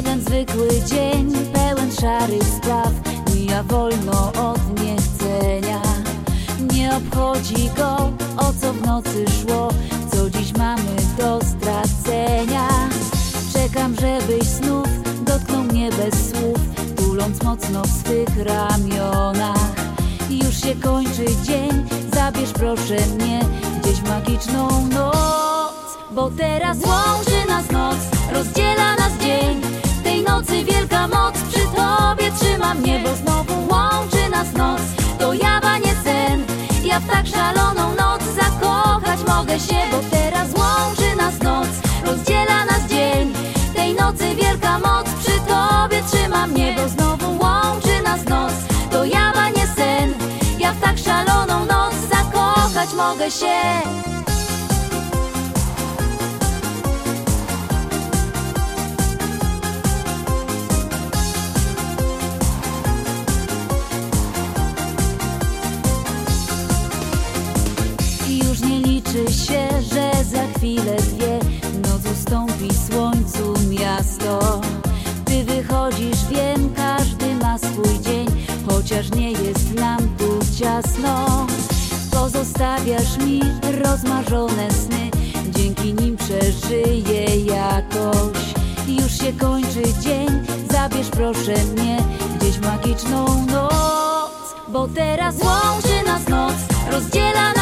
Jeden zwykły dzień, pełen szarych spraw. Mija wolno od niechcenia. Nie obchodzi go, o co w nocy szło. Co dziś mamy do stracenia? Czekam, żebyś znów dotknął mnie bez słów Tuląc mocno w swych ramionach. Już się kończy dzień, zabierz proszę mnie Gdzieś magiczną noc. Bo teraz łączy nas noc, rozdziela nas dzień tej nocy wielka moc, przy tobie trzyma mnie Bo znowu łączy nas noc, to jawa nie sen. Ja w tak szaloną noc zakochać mogę się Bo teraz łączy nas noc, rozdziela nas dzień. Tej nocy wielka moc, przy tobie trzyma mnie Bo znowu łączy nas noc, to jawa nie sen. Ja w tak szaloną noc zakochać mogę się liczy się, że za chwilę dwie. Noc ustąpi słońcu miasto. Ty wychodzisz, wiem, każdy ma swój dzień Chociaż nie jest nam tu ciasno. Pozostawiasz mi rozmarzone sny Dzięki nim przeżyję jakoś. Już się kończy dzień, zabierz proszę mnie Gdzieś magiczną noc Bo teraz łączy nas noc, rozdziela nas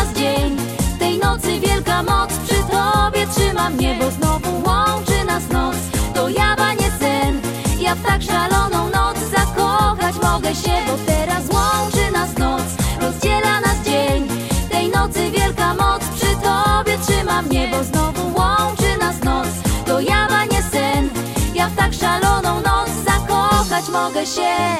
Bo znowu łączy nas noc, to jawa nie sen. Ja w tak szaloną noc zakochać mogę się